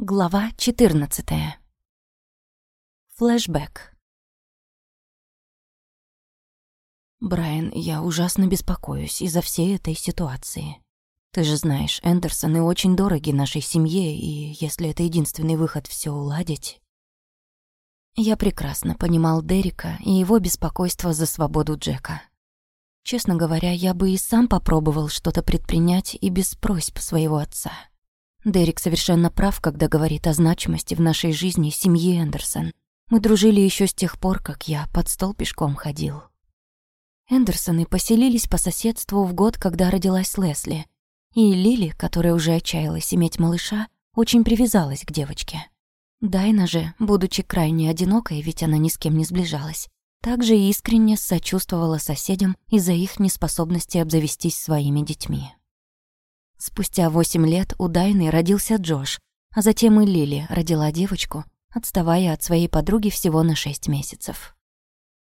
Глава 14. Флэшбэк. Брайан, я ужасно беспокоюсь из-за всей этой ситуации. Ты же знаешь, Эндерсоны очень дороги нашей семье, и если это единственный выход все уладить... Я прекрасно понимал Дерека и его беспокойство за свободу Джека. Честно говоря, я бы и сам попробовал что-то предпринять и без просьб своего отца. Дерек совершенно прав, когда говорит о значимости в нашей жизни семьи Эндерсон. Мы дружили еще с тех пор, как я под стол пешком ходил. Эндерсоны поселились по соседству в год, когда родилась Лесли. И Лили, которая уже отчаялась иметь малыша, очень привязалась к девочке. Дайна же, будучи крайне одинокой, ведь она ни с кем не сближалась, также искренне сочувствовала соседям из-за их неспособности обзавестись своими детьми. Спустя восемь лет у Дайны родился Джош, а затем и Лили родила девочку, отставая от своей подруги всего на шесть месяцев.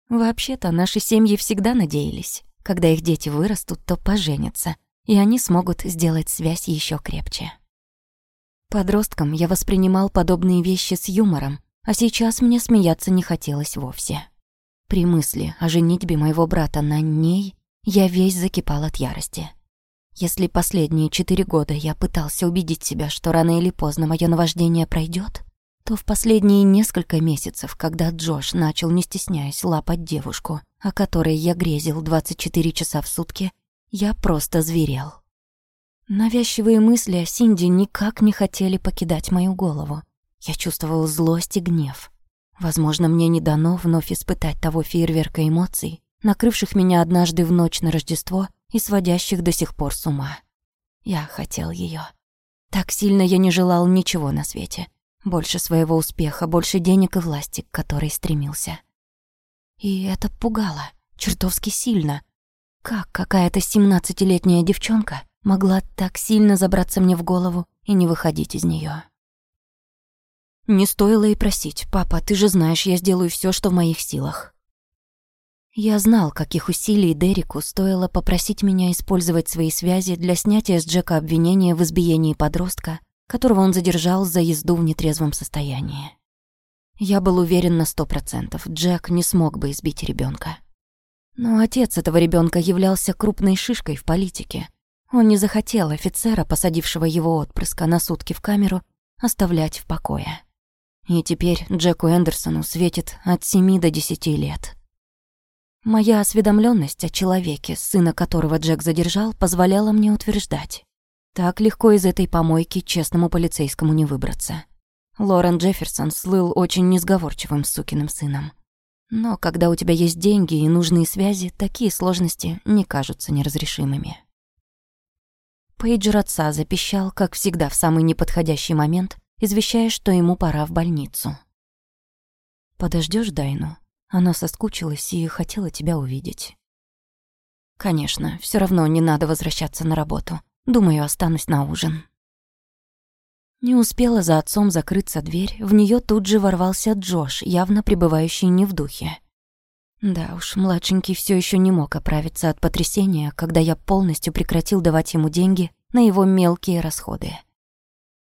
Вообще-то наши семьи всегда надеялись, когда их дети вырастут, то поженятся, и они смогут сделать связь еще крепче. Подростком я воспринимал подобные вещи с юмором, а сейчас мне смеяться не хотелось вовсе. При мысли о женитьбе моего брата на ней я весь закипал от ярости. Если последние четыре года я пытался убедить себя, что рано или поздно мое наваждение пройдет, то в последние несколько месяцев, когда Джош начал, не стесняясь, лапать девушку, о которой я грезил 24 часа в сутки, я просто зверел. Навязчивые мысли о Синди никак не хотели покидать мою голову. Я чувствовал злость и гнев. Возможно, мне не дано вновь испытать того фейерверка эмоций, накрывших меня однажды в ночь на Рождество и сводящих до сих пор с ума. Я хотел ее. Так сильно я не желал ничего на свете. Больше своего успеха, больше денег и власти, к которой стремился. И это пугало, чертовски сильно. Как какая-то семнадцатилетняя девчонка могла так сильно забраться мне в голову и не выходить из нее? Не стоило и просить, папа, ты же знаешь, я сделаю все, что в моих силах. Я знал, каких усилий Дереку стоило попросить меня использовать свои связи для снятия с Джека обвинения в избиении подростка, которого он задержал за езду в нетрезвом состоянии. Я был уверен на сто процентов, Джек не смог бы избить ребенка. Но отец этого ребенка являлся крупной шишкой в политике. Он не захотел офицера, посадившего его отпрыска на сутки в камеру, оставлять в покое. И теперь Джеку Эндерсону светит от семи до десяти лет. Моя осведомленность о человеке, сына которого Джек задержал, позволяла мне утверждать. Так легко из этой помойки честному полицейскому не выбраться. Лорен Джефферсон слыл очень несговорчивым сукиным сыном. Но когда у тебя есть деньги и нужные связи, такие сложности не кажутся неразрешимыми. Пейджер отца запищал, как всегда, в самый неподходящий момент, извещая, что ему пора в больницу. Подождешь Дайну?» Она соскучилась и хотела тебя увидеть. Конечно, все равно не надо возвращаться на работу. Думаю, останусь на ужин. Не успела за отцом закрыться дверь, в нее тут же ворвался Джош, явно пребывающий не в духе. Да уж, младшенький все еще не мог оправиться от потрясения, когда я полностью прекратил давать ему деньги на его мелкие расходы.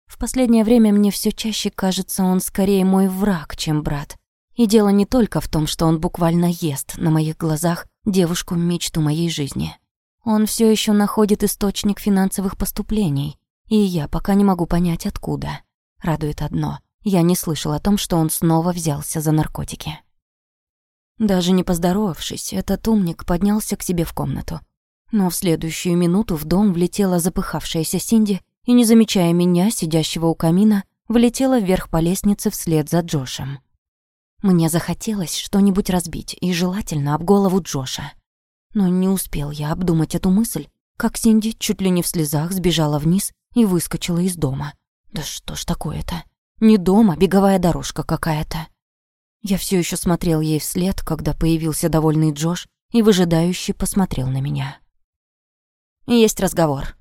В последнее время мне все чаще кажется, он скорее мой враг, чем брат, и дело не только в том, что он буквально ест на моих глазах девушку-мечту моей жизни. Он все еще находит источник финансовых поступлений, и я пока не могу понять, откуда. Радует одно. Я не слышал о том, что он снова взялся за наркотики. Даже не поздоровавшись, этот умник поднялся к себе в комнату. Но в следующую минуту в дом влетела запыхавшаяся Синди и, не замечая меня, сидящего у камина, влетела вверх по лестнице вслед за Джошем. Мне захотелось что-нибудь разбить, и желательно об голову Джоша. Но не успел я обдумать эту мысль, как Синди чуть ли не в слезах сбежала вниз и выскочила из дома. Да что ж такое-то? Не дома, беговая дорожка какая-то. Я все еще смотрел ей вслед, когда появился довольный Джош и выжидающе посмотрел на меня. Есть разговор.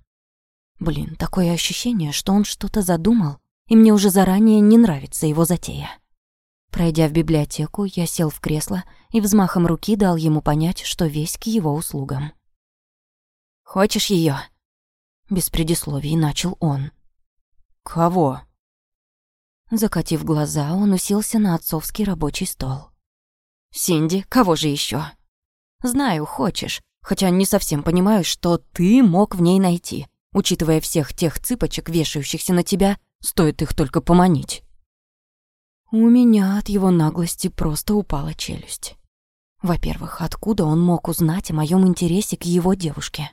Блин, такое ощущение, что он что-то задумал, и мне уже заранее не нравится его затея. Пройдя в библиотеку, я сел в кресло и взмахом руки дал ему понять, что весь к его услугам. «Хочешь ее? Без предисловий начал он. «Кого?» Закатив глаза, он уселся на отцовский рабочий стол. «Синди, кого же еще? «Знаю, хочешь, хотя не совсем понимаю, что ты мог в ней найти, учитывая всех тех цыпочек, вешающихся на тебя, стоит их только поманить». У меня от его наглости просто упала челюсть. Во-первых, откуда он мог узнать о моем интересе к его девушке?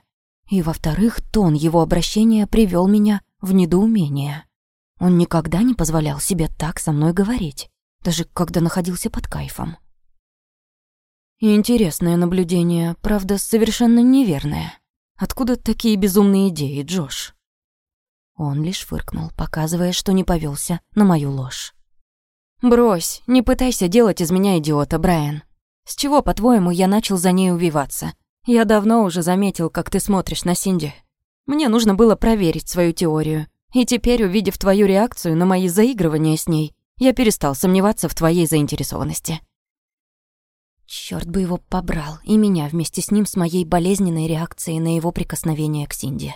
И во-вторых, тон его обращения привел меня в недоумение. Он никогда не позволял себе так со мной говорить, даже когда находился под кайфом. Интересное наблюдение, правда, совершенно неверное. Откуда такие безумные идеи, Джош? Он лишь фыркнул, показывая, что не повелся на мою ложь. «Брось, не пытайся делать из меня идиота, Брайан. С чего, по-твоему, я начал за ней увиваться? Я давно уже заметил, как ты смотришь на Синди. Мне нужно было проверить свою теорию. И теперь, увидев твою реакцию на мои заигрывания с ней, я перестал сомневаться в твоей заинтересованности. Черт бы его побрал, и меня вместе с ним с моей болезненной реакцией на его прикосновение к Синди.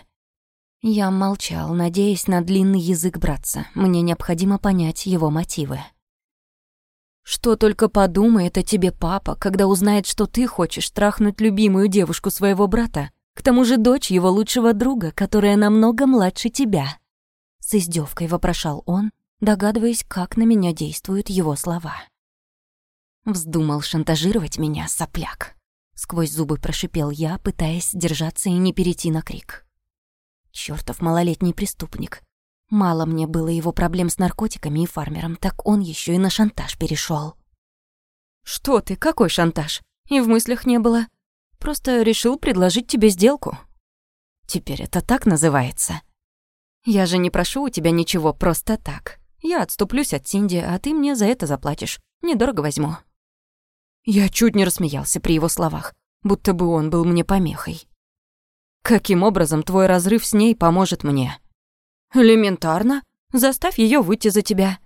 Я молчал, надеясь на длинный язык братца. Мне необходимо понять его мотивы. Что только подумает о тебе папа, когда узнает, что ты хочешь трахнуть любимую девушку своего брата, к тому же дочь его лучшего друга, которая намного младше тебя. С издевкой вопрошал он, догадываясь, как на меня действуют его слова. Вздумал шантажировать меня, сопляк. Сквозь зубы прошипел я, пытаясь держаться и не перейти на крик. Чёртов малолетний преступник. Мало мне было его проблем с наркотиками и фармером, так он еще и на шантаж перешел. «Что ты, какой шантаж? И в мыслях не было. Просто решил предложить тебе сделку. Теперь это так называется. Я же не прошу у тебя ничего просто так. Я отступлюсь от Синди, а ты мне за это заплатишь. Недорого возьму». Я чуть не рассмеялся при его словах, будто бы он был мне помехой. «Каким образом твой разрыв с ней поможет мне?» «Элементарно. Заставь ее выйти за тебя.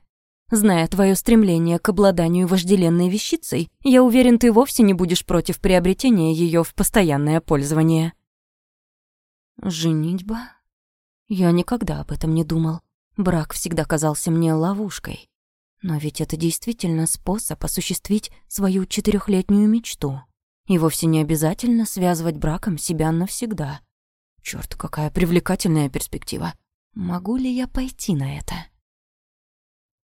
Зная твое стремление к обладанию вожделенной вещицей, я уверен, ты вовсе не будешь против приобретения ее в постоянное пользование». «Женитьба?» Я никогда об этом не думал. Брак всегда казался мне ловушкой. Но ведь это действительно способ осуществить свою четырехлетнюю мечту. И вовсе не обязательно связывать браком себя навсегда. Черт, какая привлекательная перспектива. Могу ли я пойти на это?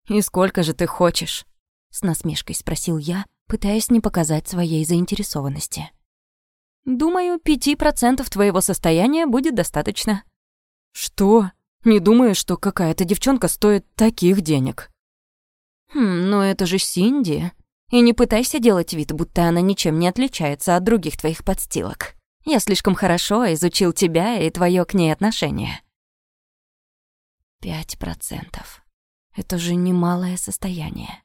«И сколько же ты хочешь?» — с насмешкой спросил я, пытаясь не показать своей заинтересованности. «Думаю, пяти процентов твоего состояния будет достаточно». «Что? Не думаю, что какая-то девчонка стоит таких денег?» «Хм, но это же Синди. И не пытайся делать вид, будто она ничем не отличается от других твоих подстилок. Я слишком хорошо изучил тебя и твое к ней отношение». «Пять процентов. Это же немалое состояние.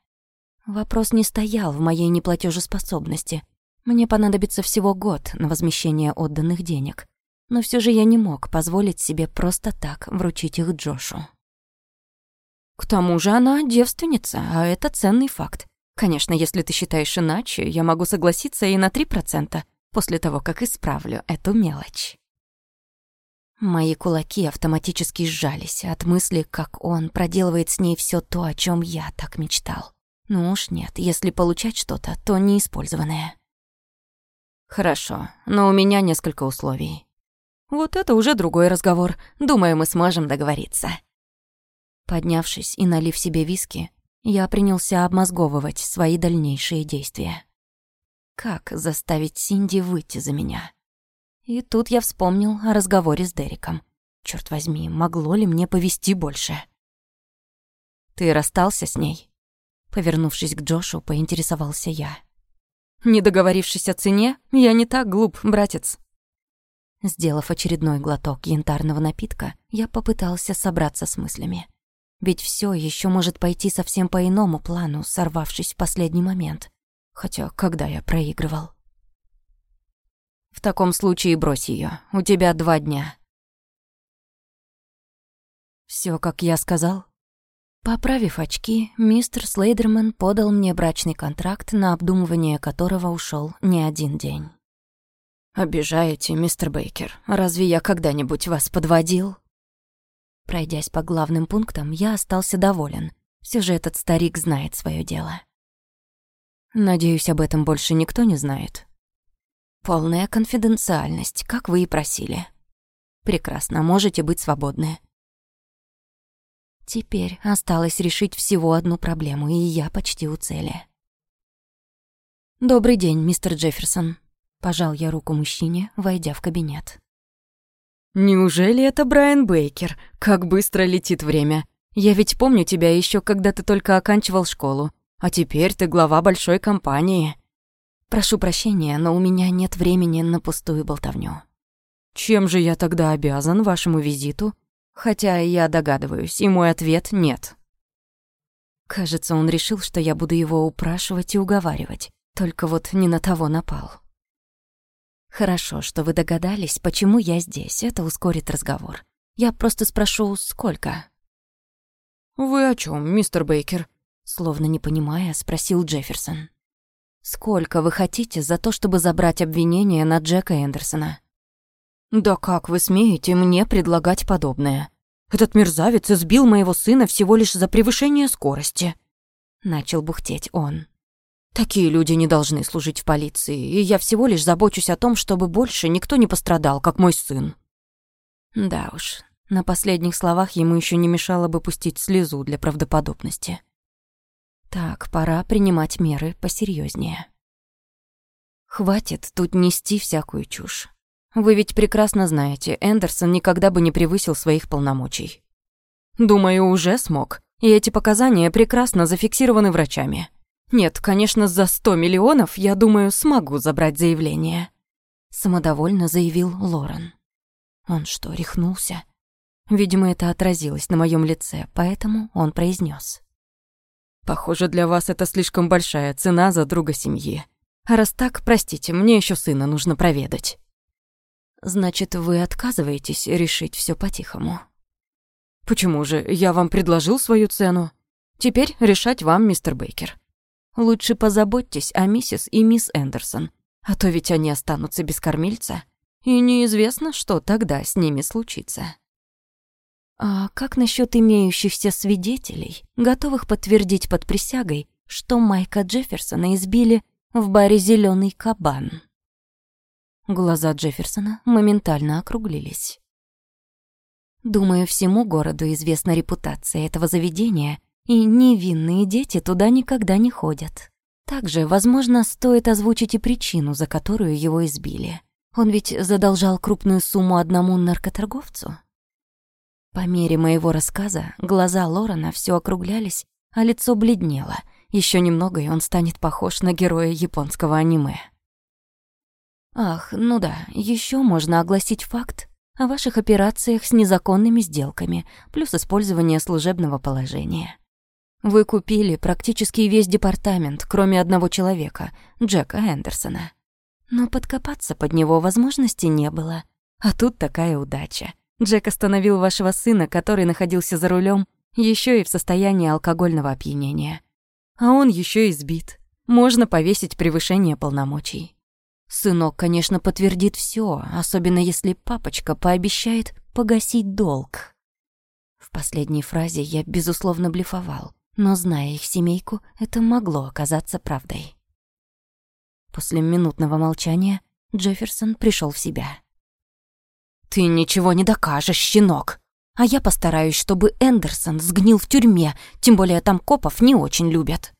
Вопрос не стоял в моей неплатежеспособности. Мне понадобится всего год на возмещение отданных денег. Но все же я не мог позволить себе просто так вручить их Джошу. К тому же она девственница, а это ценный факт. Конечно, если ты считаешь иначе, я могу согласиться и на 3%, после того, как исправлю эту мелочь. Мои кулаки автоматически сжались от мысли, как он проделывает с ней все то, о чем я так мечтал. Ну уж нет, если получать что-то, то неиспользованное. Хорошо, но у меня несколько условий. Вот это уже другой разговор. Думаю, мы сможем договориться. Поднявшись и налив себе виски, я принялся обмозговывать свои дальнейшие действия. Как заставить Синди выйти за меня? И тут я вспомнил о разговоре с Дериком. Черт возьми, могло ли мне повести больше? «Ты расстался с ней?» Повернувшись к Джошу, поинтересовался я. «Не договорившись о цене, я не так глуп, братец». Сделав очередной глоток янтарного напитка, я попытался собраться с мыслями. Ведь все еще может пойти совсем по иному плану, сорвавшись в последний момент. Хотя когда я проигрывал? В таком случае брось ее. У тебя два дня. Все, как я сказал. Поправив очки, мистер Слейдерман подал мне брачный контракт, на обдумывание которого ушел не один день. «Обижаете, мистер Бейкер. Разве я когда-нибудь вас подводил?» Пройдясь по главным пунктам, я остался доволен. Все же этот старик знает свое дело. Надеюсь, об этом больше никто не знает. Полная конфиденциальность, как вы и просили. Прекрасно, можете быть свободны. Теперь осталось решить всего одну проблему, и я почти у цели. «Добрый день, мистер Джефферсон», — пожал я руку мужчине, войдя в кабинет. «Неужели это Брайан Бейкер? Как быстро летит время. Я ведь помню тебя еще, когда ты только оканчивал школу. А теперь ты глава большой компании». «Прошу прощения, но у меня нет времени на пустую болтовню». «Чем же я тогда обязан вашему визиту?» Хотя я догадываюсь, и мой ответ — нет. Кажется, он решил, что я буду его упрашивать и уговаривать. Только вот не на того напал. Хорошо, что вы догадались, почему я здесь. Это ускорит разговор. Я просто спрошу, сколько? Вы о чем, мистер Бейкер? Словно не понимая, спросил Джефферсон. Сколько вы хотите за то, чтобы забрать обвинение на Джека Эндерсона? Да как вы смеете мне предлагать подобное? Этот мерзавец избил моего сына всего лишь за превышение скорости. Начал бухтеть он. Такие люди не должны служить в полиции, и я всего лишь забочусь о том, чтобы больше никто не пострадал, как мой сын». Да уж, на последних словах ему еще не мешало бы пустить слезу для правдоподобности. Так, пора принимать меры посерьезнее. Хватит тут нести всякую чушь. Вы ведь прекрасно знаете, Эндерсон никогда бы не превысил своих полномочий. Думаю, уже смог, и эти показания прекрасно зафиксированы врачами. Нет, конечно, за сто миллионов, я думаю, смогу забрать заявление. Самодовольно заявил Лорен. Он что, рехнулся? Видимо, это отразилось на моем лице, поэтому он произнес: Похоже, для вас это слишком большая цена за друга семьи. А раз так, простите, мне еще сына нужно проведать. Значит, вы отказываетесь решить все по-тихому? Почему же? Я вам предложил свою цену. Теперь решать вам, мистер Бейкер. Лучше позаботьтесь о миссис и мисс Эндерсон, а то ведь они останутся без кормильца, и неизвестно, что тогда с ними случится. А как насчет имеющихся свидетелей, готовых подтвердить под присягой, что Майка Джефферсона избили в баре Зеленый кабан»? Глаза Джефферсона моментально округлились. Думаю, всему городу известна репутация этого заведения и невинные дети туда никогда не ходят. Также, возможно, стоит озвучить и причину, за которую его избили. Он ведь задолжал крупную сумму одному наркоторговцу. По мере моего рассказа глаза Лорена все округлялись, а лицо бледнело. Еще немного, и он станет похож на героя японского аниме. Ах, ну да, еще можно огласить факт о ваших операциях с незаконными сделками, плюс использование служебного положения. Вы купили практически весь департамент, кроме одного человека, Джека Эндерсона. Но подкопаться под него возможности не было. А тут такая удача. Джек остановил вашего сына, который находился за рулем, еще и в состоянии алкогольного опьянения. А он еще и сбит. Можно повесить превышение полномочий. Сынок, конечно, подтвердит все, особенно если папочка пообещает погасить долг. В последней фразе я, безусловно, блефовал но, зная их семейку, это могло оказаться правдой. После минутного молчания Джефферсон пришел в себя. «Ты ничего не докажешь, щенок! А я постараюсь, чтобы Эндерсон сгнил в тюрьме, тем более там копов не очень любят».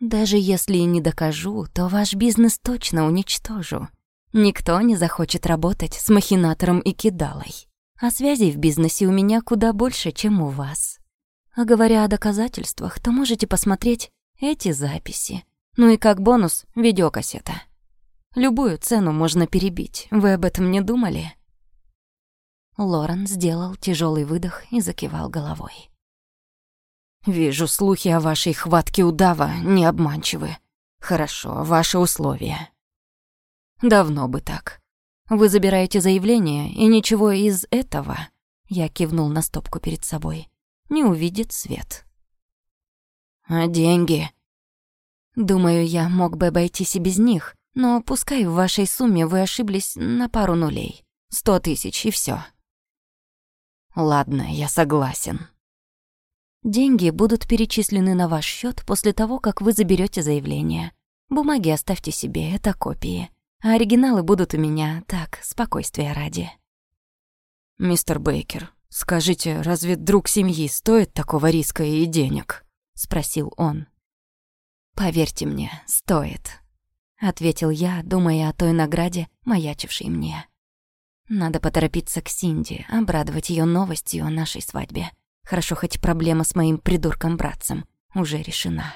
«Даже если и не докажу, то ваш бизнес точно уничтожу. Никто не захочет работать с махинатором и кидалой. А связей в бизнесе у меня куда больше, чем у вас». А говоря о доказательствах, то можете посмотреть эти записи. Ну и как бонус — видеокассета. Любую цену можно перебить. Вы об этом не думали?» Лорен сделал тяжелый выдох и закивал головой. «Вижу, слухи о вашей хватке удава не обманчивы. Хорошо, ваши условия». «Давно бы так. Вы забираете заявление, и ничего из этого...» Я кивнул на стопку перед собой не увидит свет. А деньги? Думаю, я мог бы обойтись и без них, но пускай в вашей сумме вы ошиблись на пару нулей. Сто тысяч и все. Ладно, я согласен. Деньги будут перечислены на ваш счет после того, как вы заберете заявление. Бумаги оставьте себе, это копии. А оригиналы будут у меня, так, спокойствия ради. Мистер Бейкер, скажите, разве друг семьи стоит такого риска и денег? Спросил он. Поверьте мне, стоит. Ответил я, думая о той награде, маячившей мне. Надо поторопиться к Синди, обрадовать ее новостью о нашей свадьбе. Хорошо, хоть проблема с моим придурком-братцем уже решена.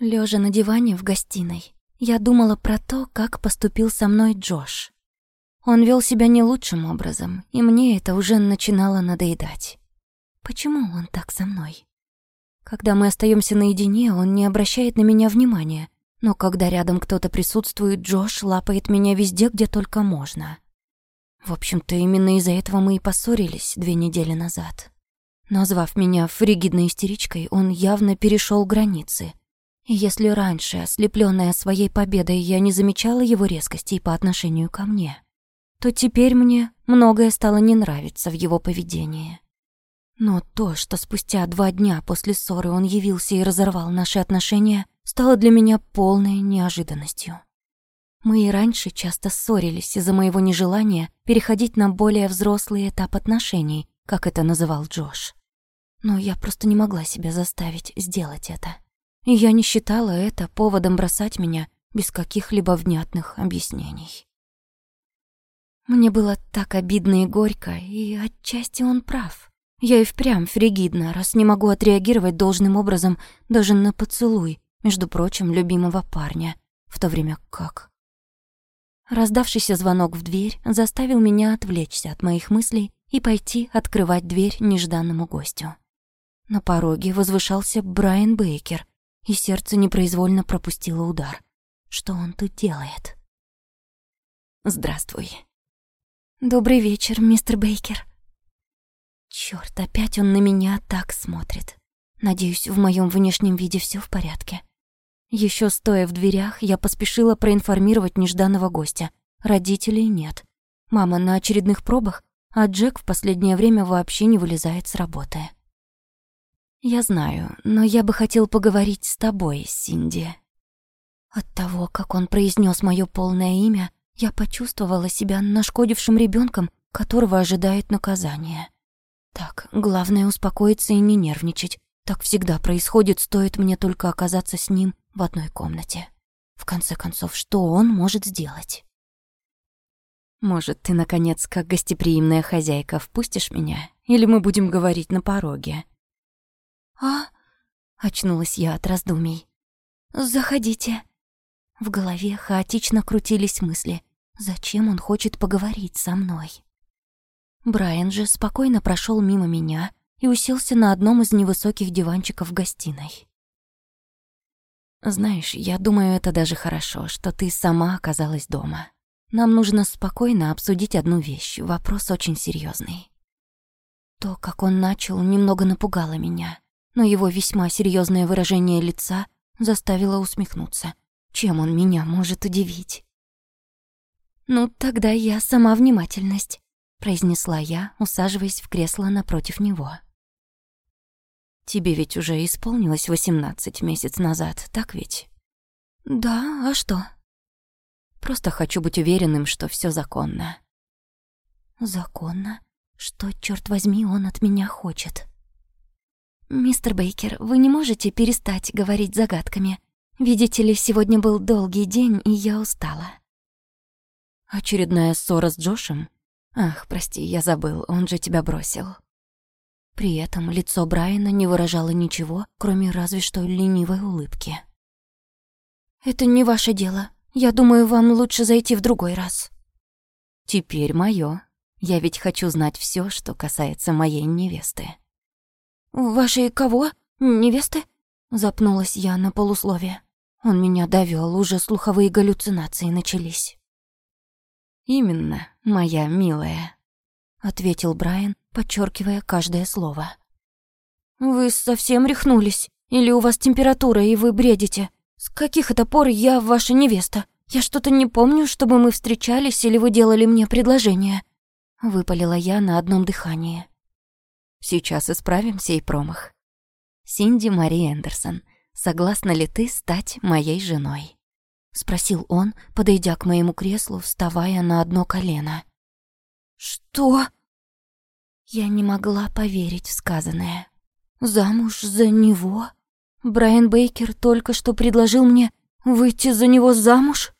Лежа на диване в гостиной, я думала про то, как поступил со мной Джош. Он вел себя не лучшим образом, и мне это уже начинало надоедать. Почему он так со мной? Когда мы остаемся наедине, он не обращает на меня внимания, но когда рядом кто-то присутствует, Джош лапает меня везде, где только можно. В общем-то, именно из-за этого мы и поссорились две недели назад. Назвав меня фригидной истеричкой, он явно перешел границы. И если раньше, ослепленная своей победой, я не замечала его резкостей по отношению ко мне, то теперь мне многое стало не нравиться в его поведении. Но то, что спустя два дня после ссоры он явился и разорвал наши отношения, стало для меня полной неожиданностью. Мы и раньше часто ссорились из-за моего нежелания переходить на более взрослый этап отношений, как это называл Джош. Но я просто не могла себя заставить сделать это. И я не считала это поводом бросать меня без каких-либо внятных объяснений. Мне было так обидно и горько, и отчасти он прав. Я и впрямь фригидна, раз не могу отреагировать должным образом даже на поцелуй, между прочим, любимого парня, в то время как... Раздавшийся звонок в дверь заставил меня отвлечься от моих мыслей и пойти открывать дверь нежданному гостю. На пороге возвышался Брайан Бейкер, и сердце непроизвольно пропустило удар. Что он тут делает? «Здравствуй». «Добрый вечер, мистер Бейкер». Чёрт, опять он на меня так смотрит. Надеюсь, в моем внешнем виде все в порядке. Еще стоя в дверях, я поспешила проинформировать нежданного гостя. Родителей нет. Мама на очередных пробах, а Джек в последнее время вообще не вылезает с работы. «Я знаю, но я бы хотел поговорить с тобой, Синди». От того, как он произнес мое полное имя, я почувствовала себя нашкодившим ребенком, которого ожидает наказание. Так, главное успокоиться и не нервничать. Так всегда происходит, стоит мне только оказаться с ним в одной комнате. В конце концов, что он может сделать? Может, ты, наконец, как гостеприимная хозяйка, впустишь меня? Или мы будем говорить на пороге? А? Очнулась я от раздумий. Заходите. В голове хаотично крутились мысли. Зачем он хочет поговорить со мной? Брайан же спокойно прошел мимо меня и уселся на одном из невысоких диванчиков в гостиной. «Знаешь, я думаю, это даже хорошо, что ты сама оказалась дома. Нам нужно спокойно обсудить одну вещь, вопрос очень серьезный. То, как он начал, немного напугало меня, но его весьма серьезное выражение лица заставило усмехнуться. Чем он меня может удивить? «Ну, тогда я сама внимательность», — произнесла я, усаживаясь в кресло напротив него. Тебе ведь уже исполнилось восемнадцать месяц назад, так ведь? Да, а что? Просто хочу быть уверенным, что все законно. Законно? Что, черт возьми, он от меня хочет? Мистер Бейкер, вы не можете перестать говорить загадками. Видите ли, сегодня был долгий день, и я устала. Очередная ссора с Джошем? Ах, прости, я забыл, он же тебя бросил. При этом лицо Брайана не выражало ничего, кроме разве что ленивой улыбки. «Это не ваше дело. Я думаю, вам лучше зайти в другой раз». «Теперь моё. Я ведь хочу знать всё, что касается моей невесты». «Вашей кого? Невесты?» Запнулась я на полусловие. Он меня довёл, уже слуховые галлюцинации начались. «Именно, моя милая», — ответил Брайан, подчеркивая каждое слово. «Вы совсем рехнулись? Или у вас температура, и вы бредите? С каких это пор я ваша невеста? Я что-то не помню, чтобы мы встречались или вы делали мне предложение». Выпалила я на одном дыхании. Сейчас исправим сей промах. Синди Мари Эндерсон, согласна ли ты стать моей женой? Спросил он, подойдя к моему креслу, вставая на одно колено. Что? Я не могла поверить в сказанное. Замуж за него? Брайан Бейкер только что предложил мне выйти за него замуж?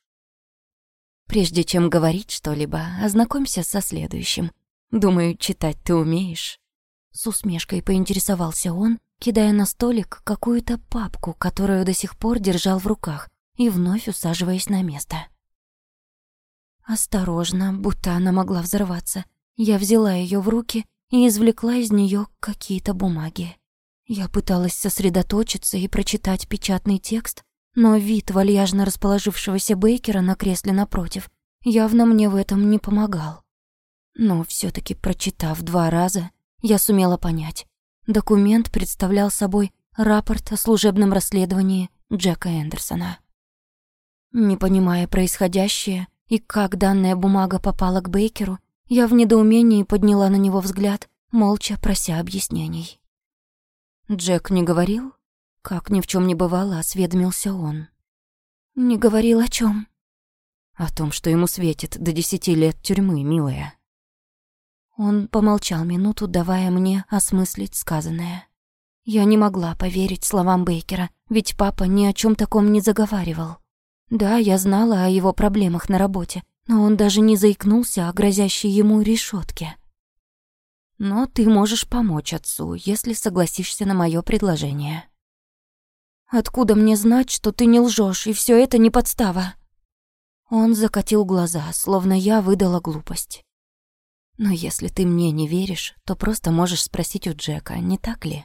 Прежде чем говорить что-либо, ознакомься со следующим. Думаю, читать ты умеешь. С усмешкой поинтересовался он, кидая на столик какую-то папку, которую до сих пор держал в руках, и вновь усаживаясь на место. Осторожно, будто она могла взорваться, я взяла ее в руки и извлекла из нее какие-то бумаги. Я пыталась сосредоточиться и прочитать печатный текст, но вид вальяжно расположившегося Бейкера на кресле напротив явно мне в этом не помогал. Но все таки прочитав два раза, я сумела понять. Документ представлял собой рапорт о служебном расследовании Джека Эндерсона. Не понимая происходящее и как данная бумага попала к Бейкеру, я в недоумении подняла на него взгляд, молча прося объяснений. Джек не говорил? Как ни в чем не бывало, осведомился он. Не говорил о чем? О том, что ему светит до десяти лет тюрьмы, милая. Он помолчал минуту, давая мне осмыслить сказанное. Я не могла поверить словам Бейкера, ведь папа ни о чем таком не заговаривал. Да, я знала о его проблемах на работе, но он даже не заикнулся о грозящей ему решетке. Но ты можешь помочь отцу, если согласишься на мое предложение. Откуда мне знать, что ты не лжешь и все это не подстава? Он закатил глаза, словно я выдала глупость. Но если ты мне не веришь, то просто можешь спросить у Джека, не так ли?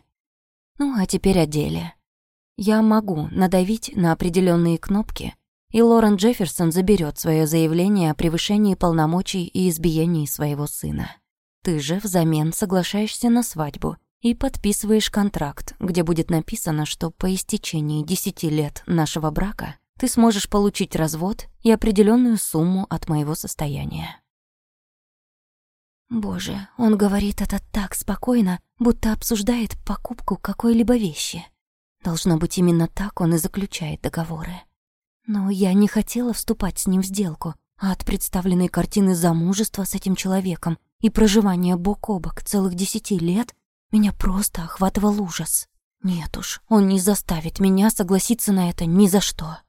Ну, а теперь о деле. Я могу надавить на определенные кнопки, и Лорен Джефферсон заберет свое заявление о превышении полномочий и избиении своего сына. Ты же взамен соглашаешься на свадьбу и подписываешь контракт, где будет написано, что по истечении десяти лет нашего брака ты сможешь получить развод и определенную сумму от моего состояния. Боже, он говорит это так спокойно, будто обсуждает покупку какой-либо вещи. Должно быть, именно так он и заключает договоры. Но я не хотела вступать с ним в сделку, а от представленной картины замужества с этим человеком и проживания бок о бок целых десяти лет меня просто охватывал ужас. Нет уж, он не заставит меня согласиться на это ни за что.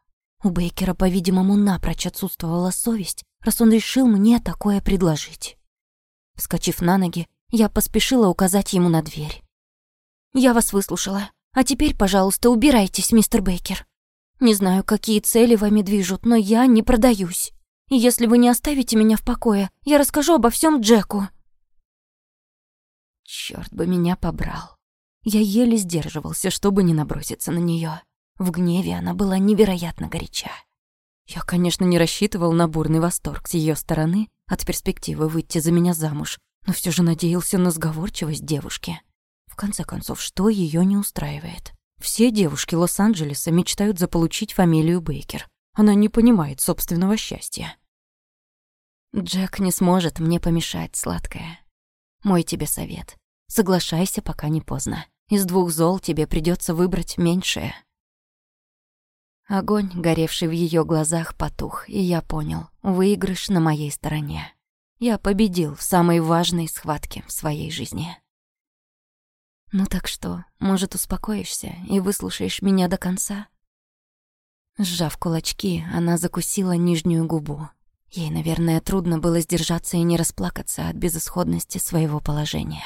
У Бейкера, по-видимому, напрочь отсутствовала совесть, раз он решил мне такое предложить. Вскочив на ноги, я поспешила указать ему на дверь. «Я вас выслушала. А теперь, пожалуйста, убирайтесь, мистер Бейкер. Не знаю, какие цели вами движут, но я не продаюсь. И если вы не оставите меня в покое, я расскажу обо всем Джеку». Черт бы меня побрал. Я еле сдерживался, чтобы не наброситься на нее. В гневе она была невероятно горяча. Я, конечно, не рассчитывал на бурный восторг с ее стороны, от перспективы выйти за меня замуж, но все же надеялся на сговорчивость девушки. В конце концов, что ее не устраивает? Все девушки Лос-Анджелеса мечтают заполучить фамилию Бейкер. Она не понимает собственного счастья. Джек не сможет мне помешать, сладкая. Мой тебе совет. Соглашайся, пока не поздно. Из двух зол тебе придется выбрать меньшее. Огонь, горевший в ее глазах, потух, и я понял, выигрыш на моей стороне. Я победил в самой важной схватке в своей жизни. Ну так что, может, успокоишься и выслушаешь меня до конца? Сжав кулачки, она закусила нижнюю губу. Ей, наверное, трудно было сдержаться и не расплакаться от безысходности своего положения.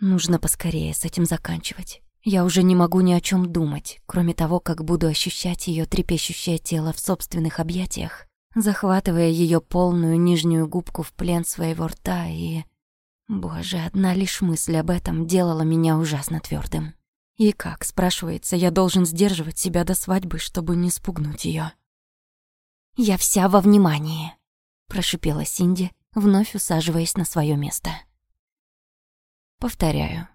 Нужно поскорее с этим заканчивать. Я уже не могу ни о чем думать, кроме того, как буду ощущать ее трепещущее тело в собственных объятиях, захватывая ее полную нижнюю губку в плен своего рта и... Боже, одна лишь мысль об этом делала меня ужасно твердым. И как, спрашивается, я должен сдерживать себя до свадьбы, чтобы не спугнуть ее? «Я вся во внимании», — прошипела Синди, вновь усаживаясь на свое место. Повторяю,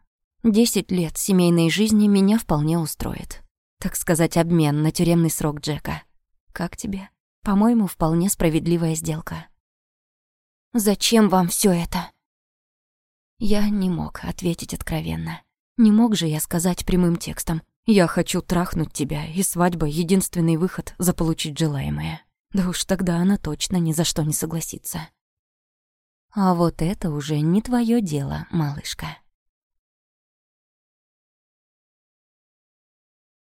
Десять лет семейной жизни меня вполне устроит. Так сказать, обмен на тюремный срок Джека. Как тебе? По-моему, вполне справедливая сделка. Зачем вам все это? Я не мог ответить откровенно. Не мог же я сказать прямым текстом «Я хочу трахнуть тебя, и свадьба — единственный выход заполучить желаемое». Да уж тогда она точно ни за что не согласится. А вот это уже не твое дело, малышка.